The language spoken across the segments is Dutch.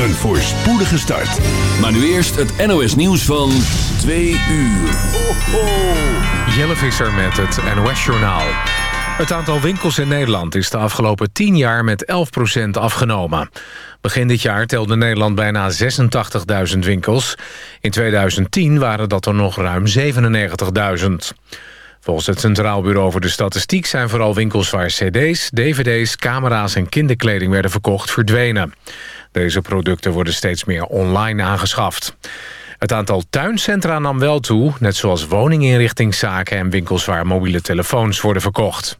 Een voorspoedige start. Maar nu eerst het NOS nieuws van 2 uur. Ho, ho. Jelle Visser met het NOS Journaal. Het aantal winkels in Nederland is de afgelopen 10 jaar met 11% afgenomen. Begin dit jaar telde Nederland bijna 86.000 winkels. In 2010 waren dat er nog ruim 97.000. Volgens het Centraal Bureau voor de Statistiek zijn vooral winkels waar cd's, dvd's, camera's en kinderkleding werden verkocht verdwenen. Deze producten worden steeds meer online aangeschaft. Het aantal tuincentra nam wel toe, net zoals woninginrichtingszaken en winkels waar mobiele telefoons worden verkocht.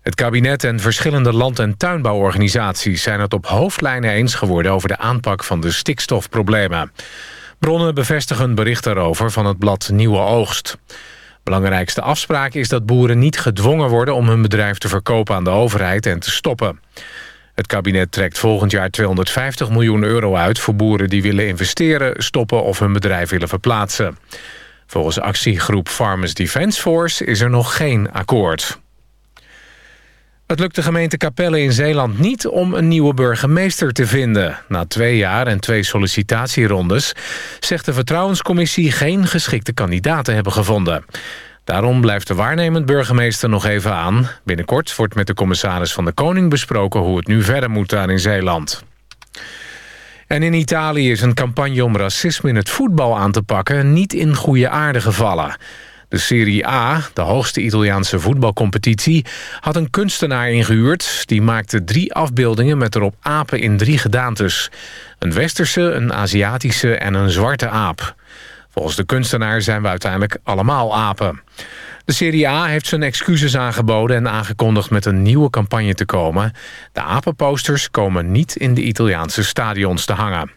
Het kabinet en verschillende land- en tuinbouworganisaties zijn het op hoofdlijnen eens geworden over de aanpak van de stikstofproblemen. Bronnen bevestigen bericht daarover van het blad Nieuwe Oogst. Belangrijkste afspraak is dat boeren niet gedwongen worden om hun bedrijf te verkopen aan de overheid en te stoppen. Het kabinet trekt volgend jaar 250 miljoen euro uit... voor boeren die willen investeren, stoppen of hun bedrijf willen verplaatsen. Volgens actiegroep Farmers Defence Force is er nog geen akkoord. Het lukt de gemeente Capelle in Zeeland niet om een nieuwe burgemeester te vinden. Na twee jaar en twee sollicitatierondes zegt de Vertrouwenscommissie geen geschikte kandidaten hebben gevonden. Daarom blijft de waarnemend burgemeester nog even aan. Binnenkort wordt met de commissaris van de Koning besproken... hoe het nu verder moet daar in Zeeland. En in Italië is een campagne om racisme in het voetbal aan te pakken... niet in goede aarde gevallen. De Serie A, de hoogste Italiaanse voetbalcompetitie... had een kunstenaar ingehuurd. Die maakte drie afbeeldingen met erop apen in drie gedaantes. Een westerse, een Aziatische en een zwarte aap. Volgens de kunstenaar zijn we uiteindelijk allemaal apen. De Serie A heeft zijn excuses aangeboden en aangekondigd met een nieuwe campagne te komen. De apenposters komen niet in de Italiaanse stadions te hangen.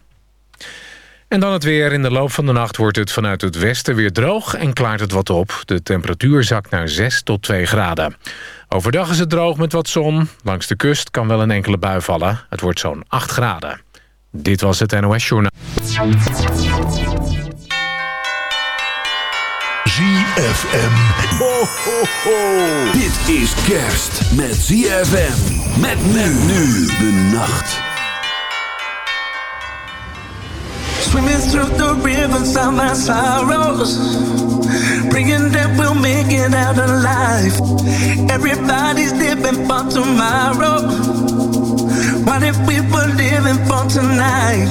En dan het weer. In de loop van de nacht wordt het vanuit het westen weer droog en klaart het wat op. De temperatuur zakt naar 6 tot 2 graden. Overdag is het droog met wat zon. Langs de kust kan wel een enkele bui vallen. Het wordt zo'n 8 graden. Dit was het NOS Journaal. ZFM. Ho, ho, ho. Dit is kerst met ZFM. Met men nu de nacht. Swimming through the rivers of my sorrows. Praying that we'll make it out alive. Everybody's living for tomorrow. What if we were living for tonight?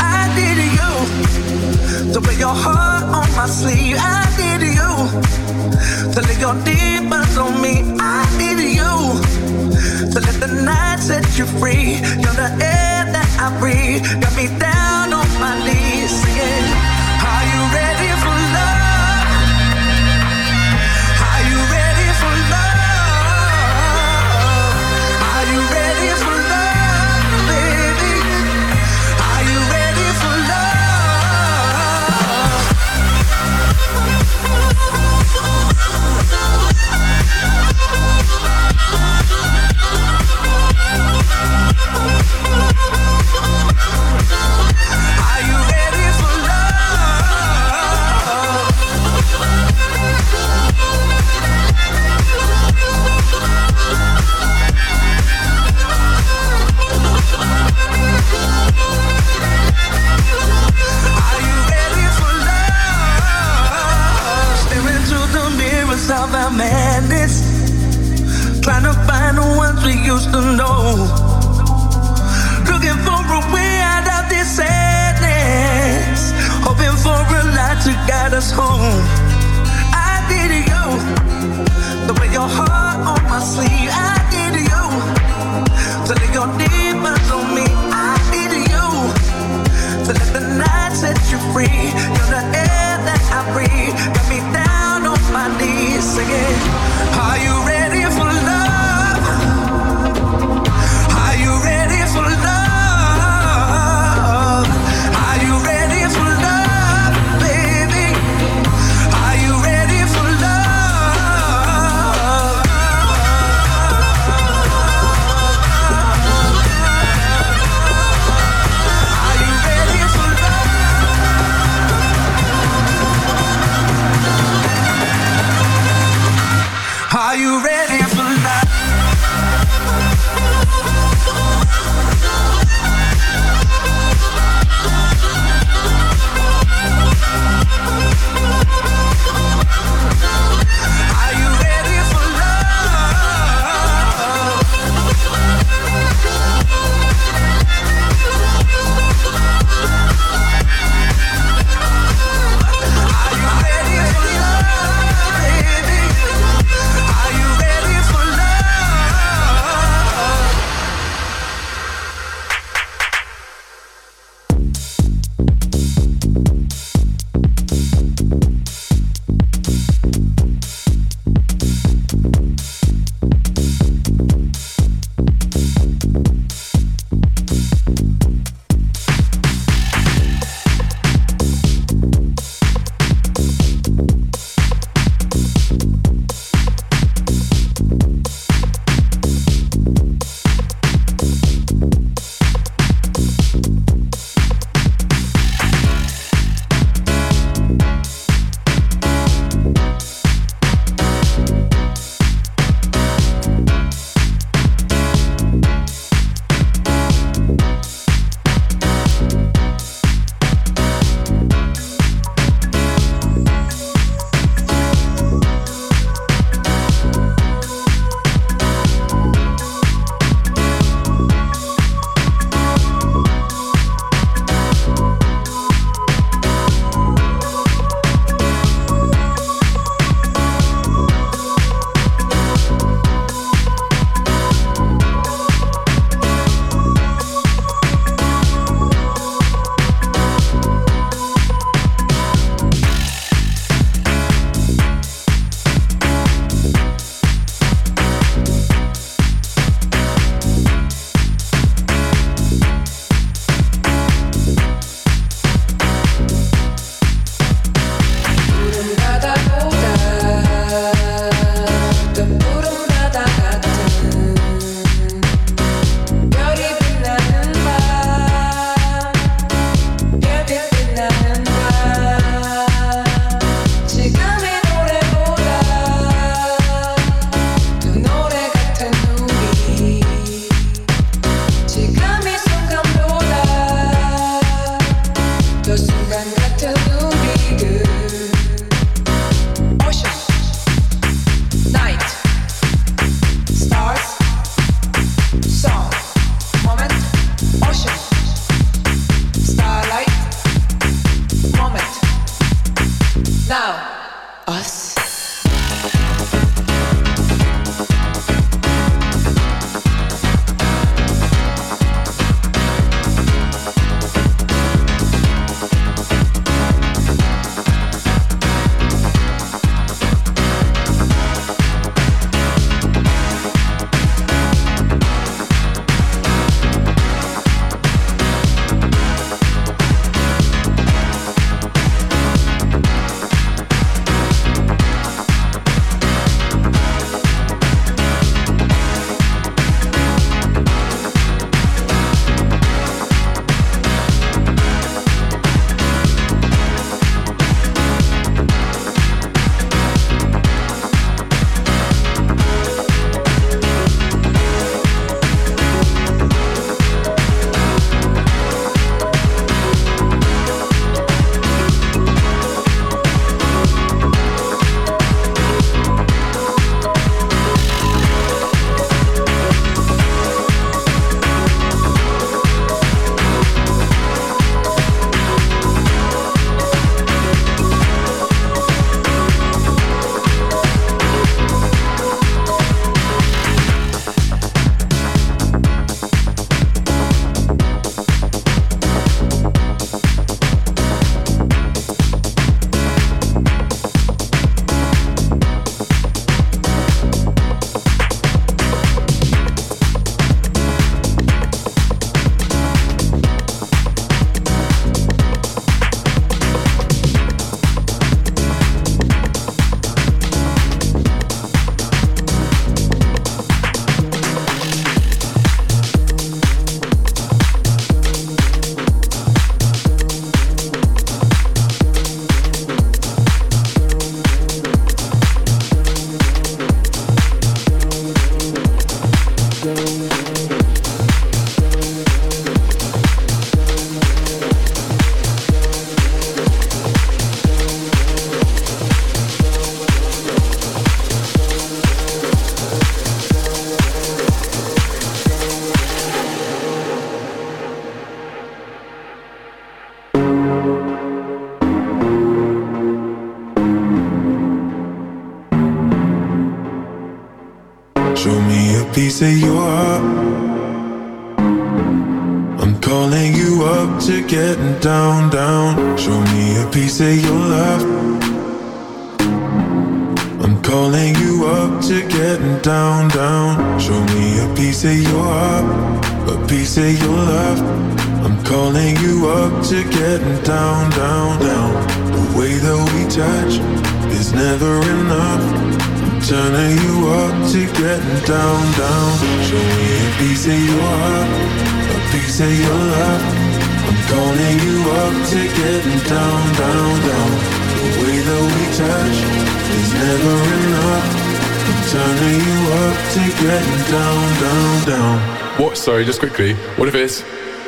I did you to wear your heart on my sleeve. I did you to lay your demons on me. I did you to let the night set you free. You're the air that I breathe. Got me down on my knees free.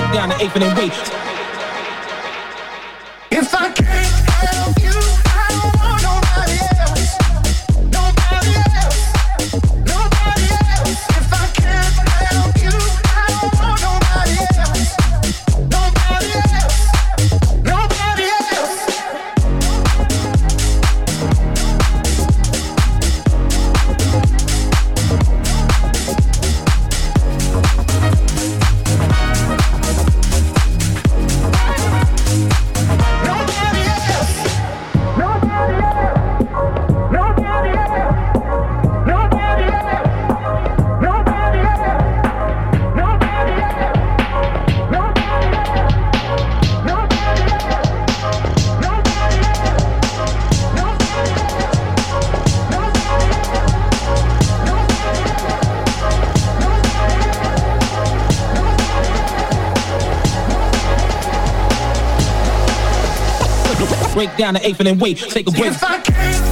break down the eighth and then wait. Break down the eighth and then wait, take a break. If I can't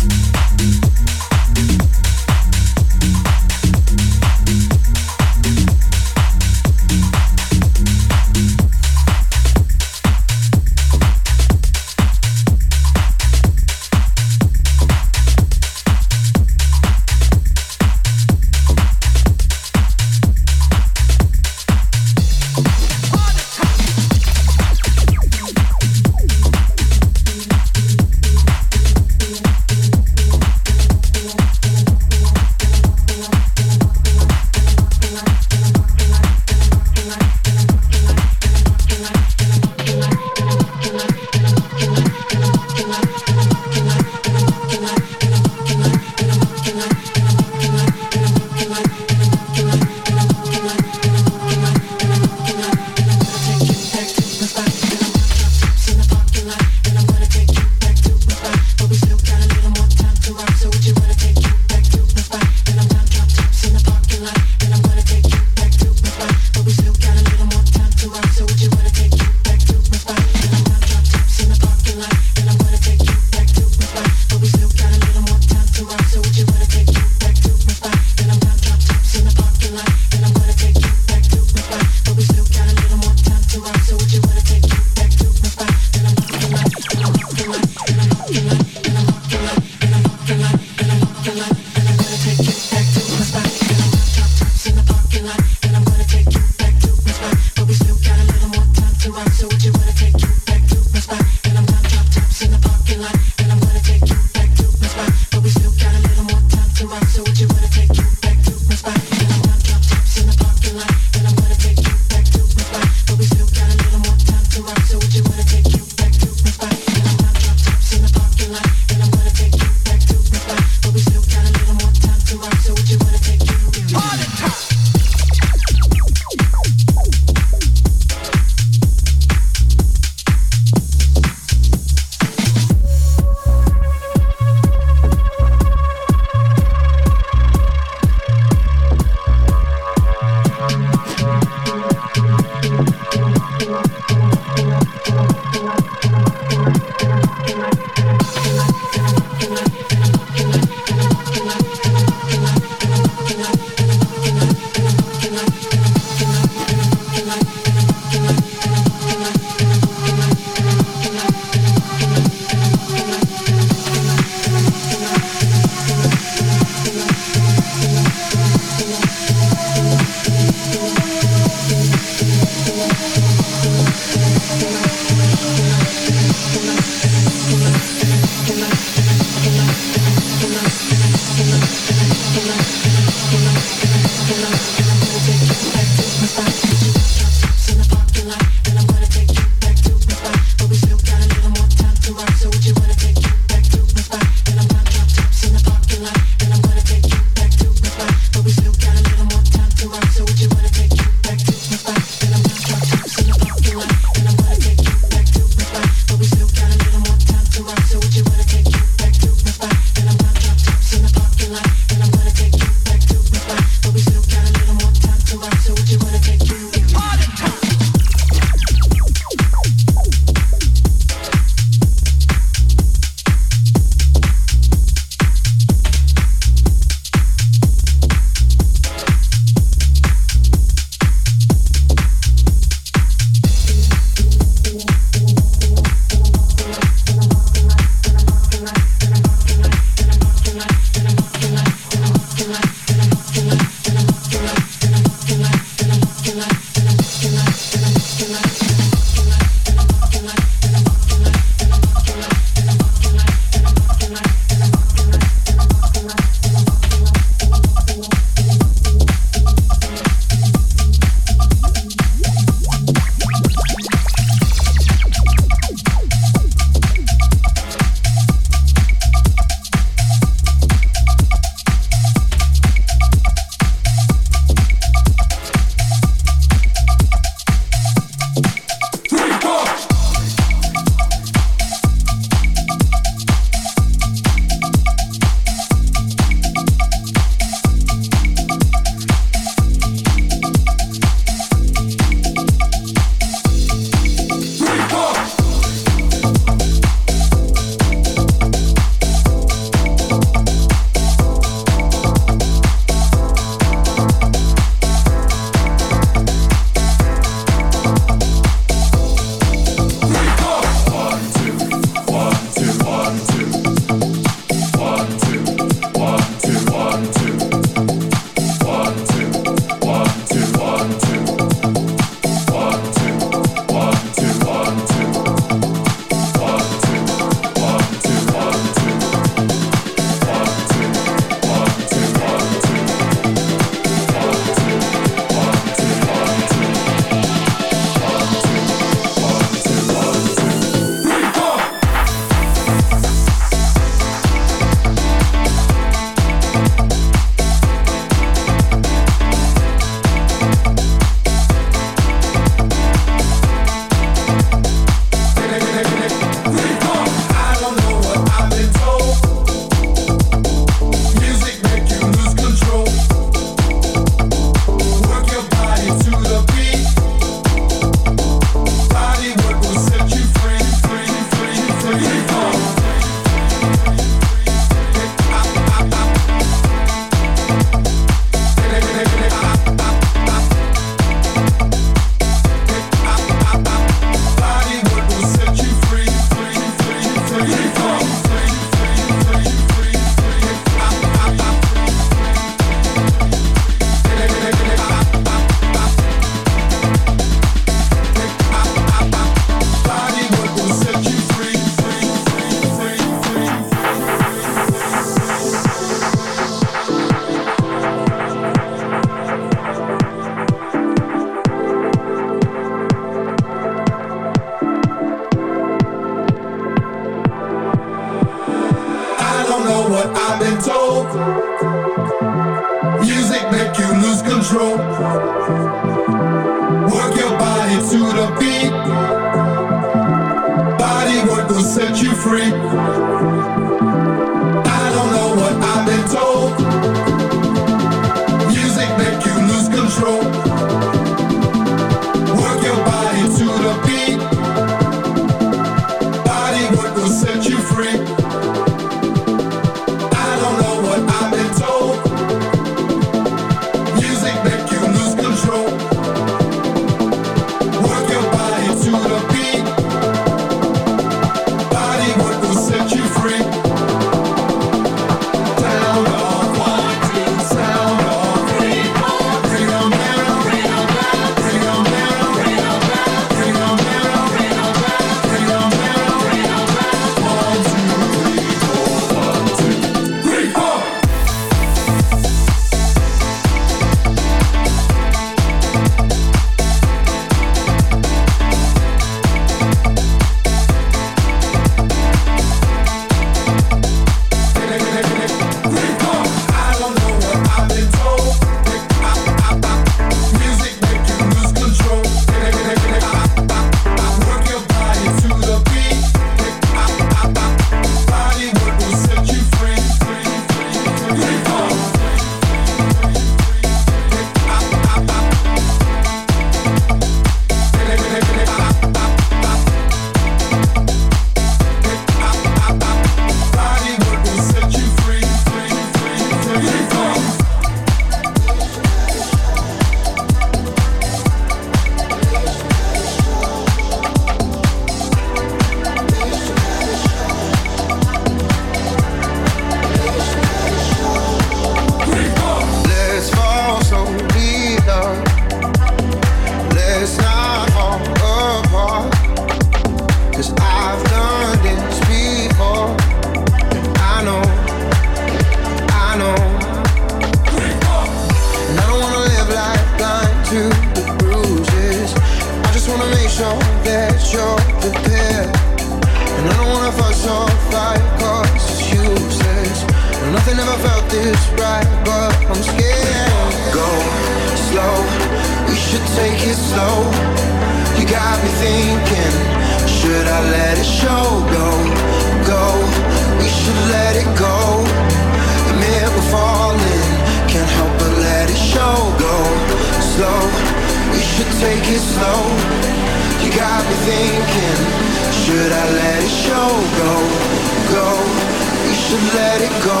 should let it go.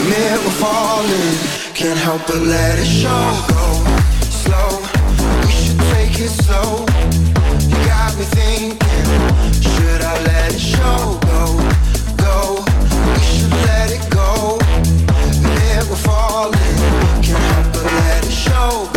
Admit we're falling, can't help but let it show. Go slow, we should take it slow. You got me thinking, should I let it show? Go, go, we should let it go. Admit we're falling, can't help but let it show.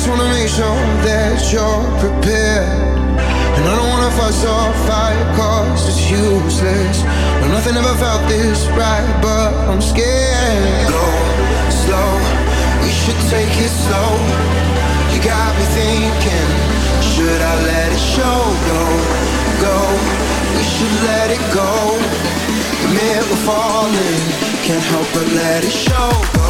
just wanna make sure that you're prepared. And I don't wanna fuss or fight, cause it's useless. No, nothing ever felt this right, but I'm scared. Go slow, we should take it slow. You got me thinking, should I let it show? Go, go, we should let it go. The mirror falling, can't help but let it show. Go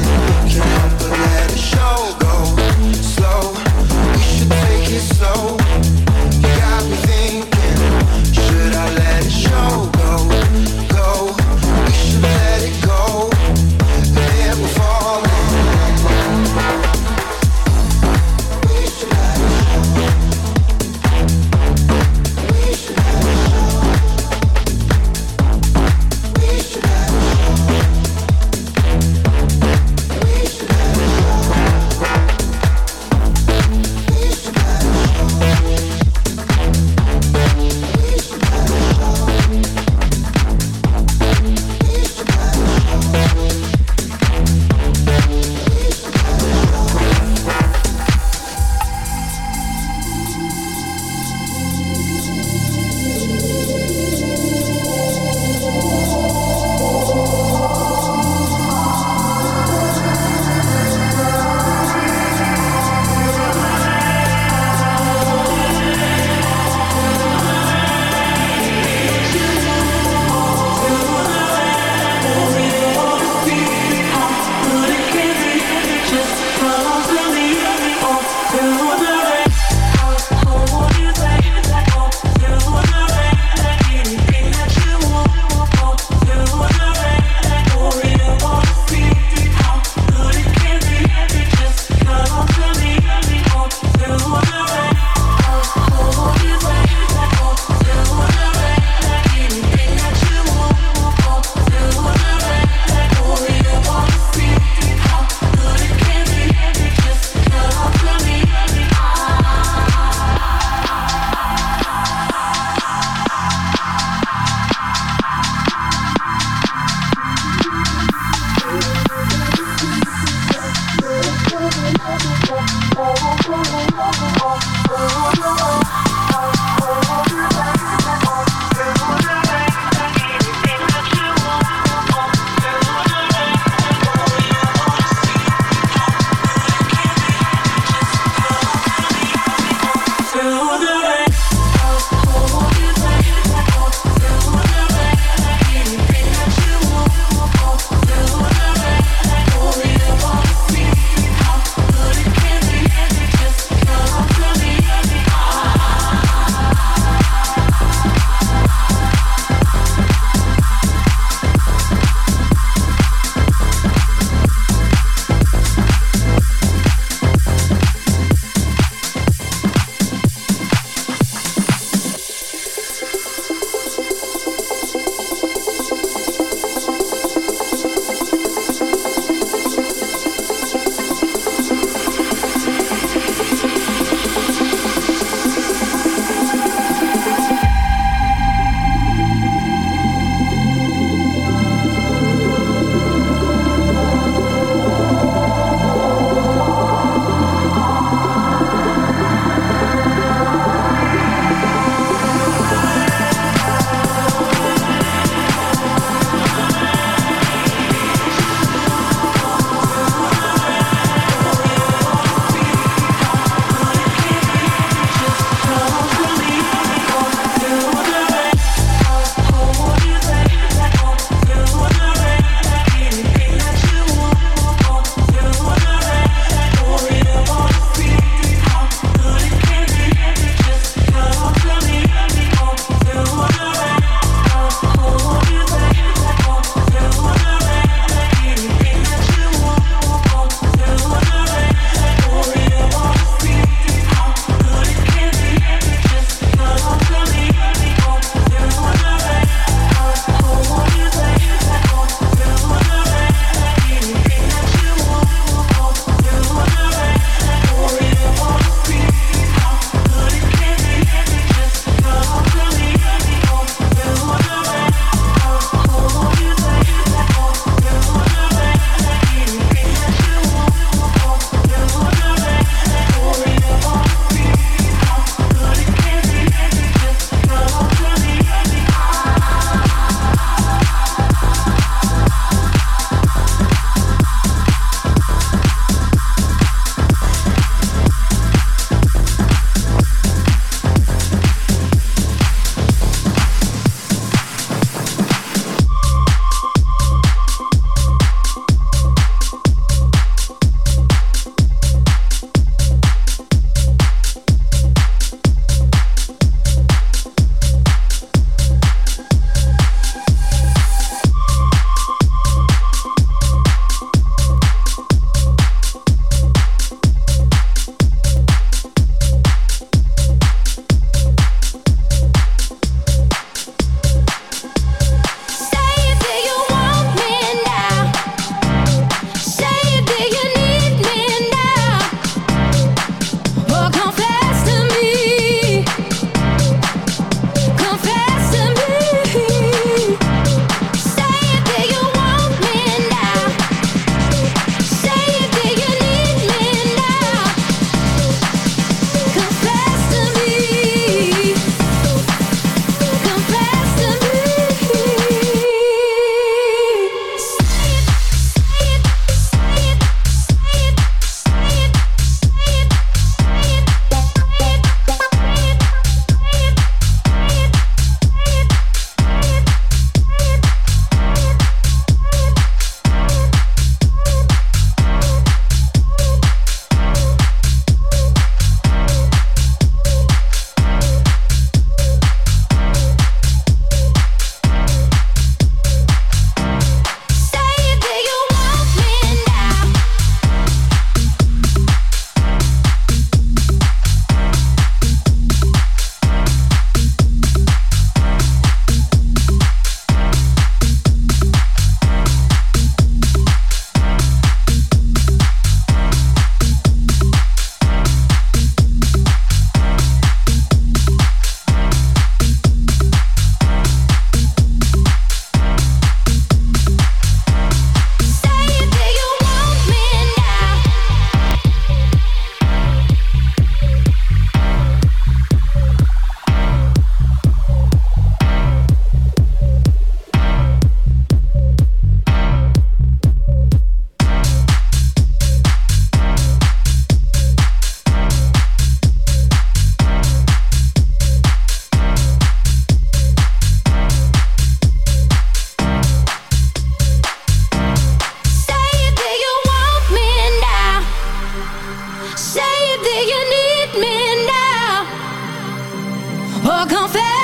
confess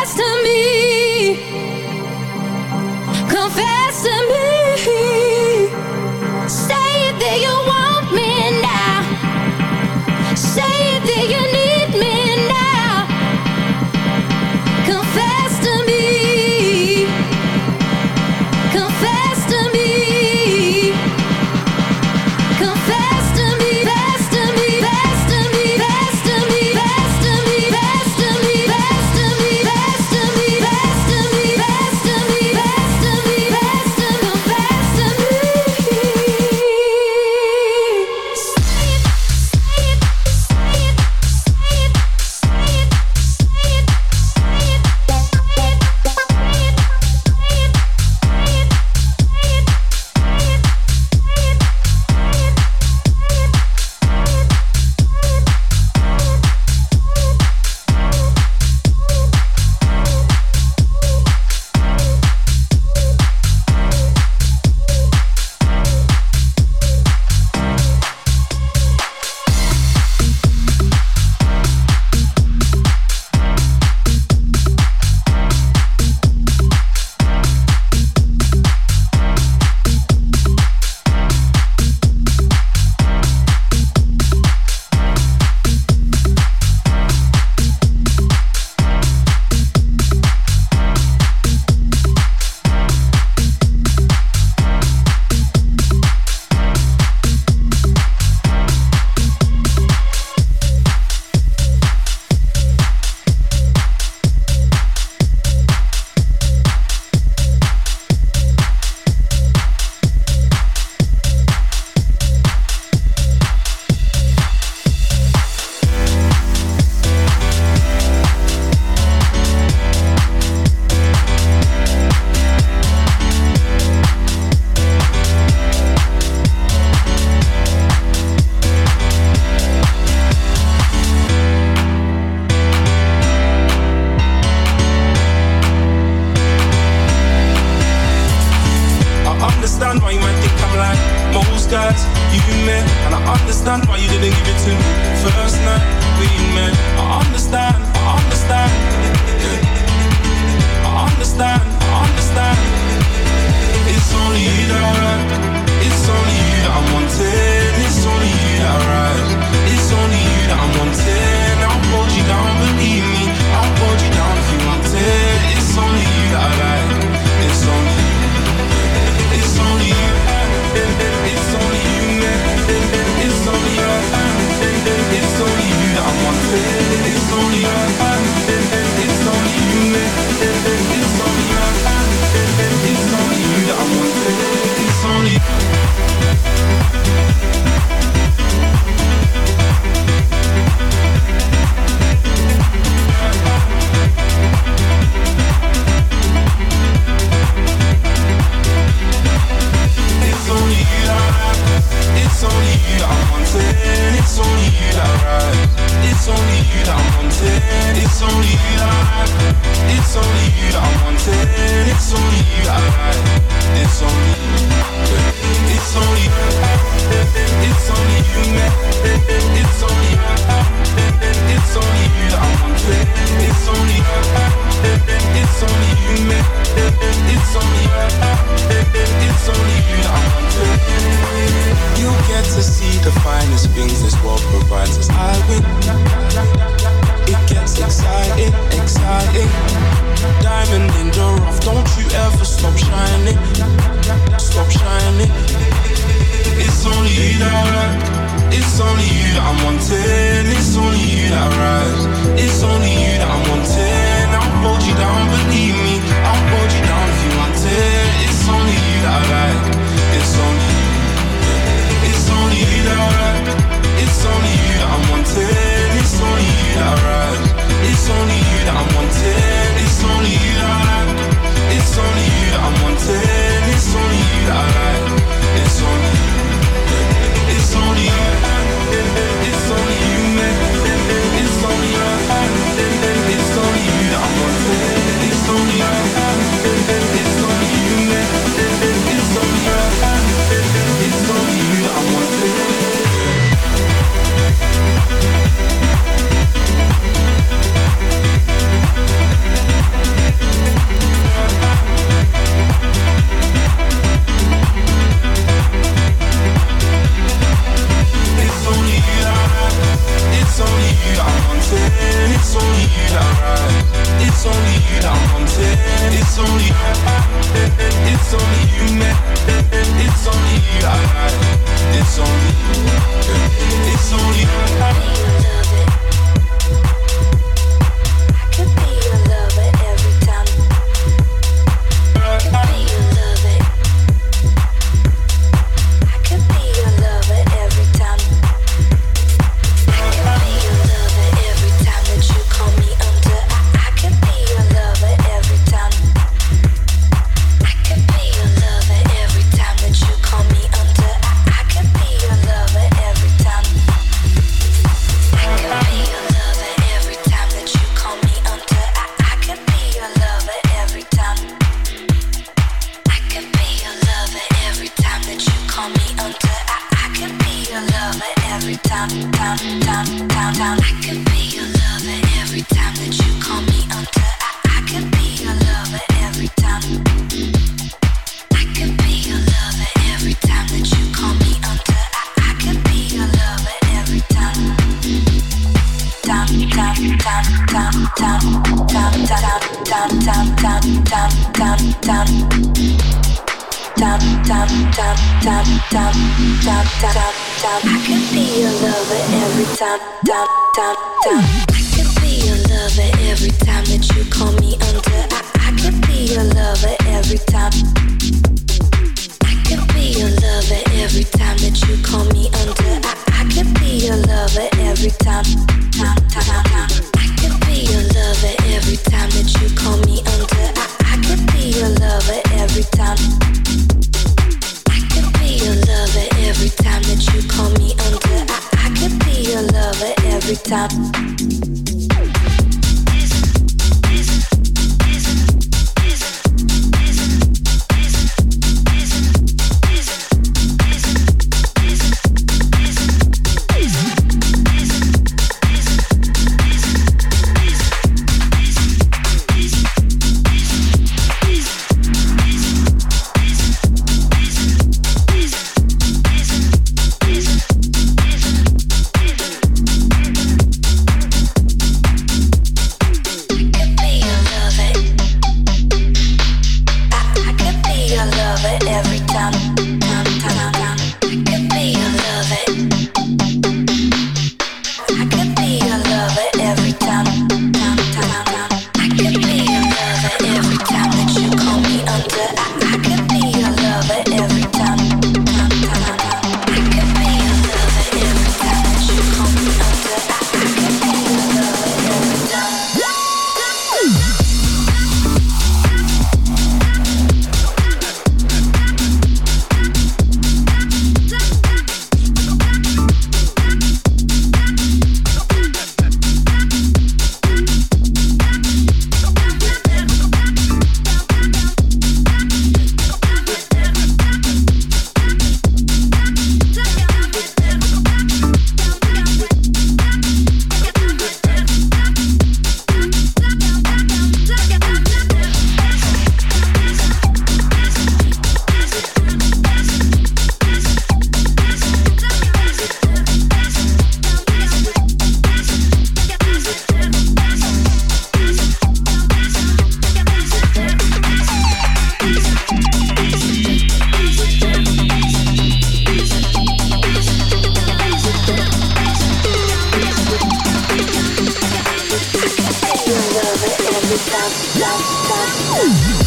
Música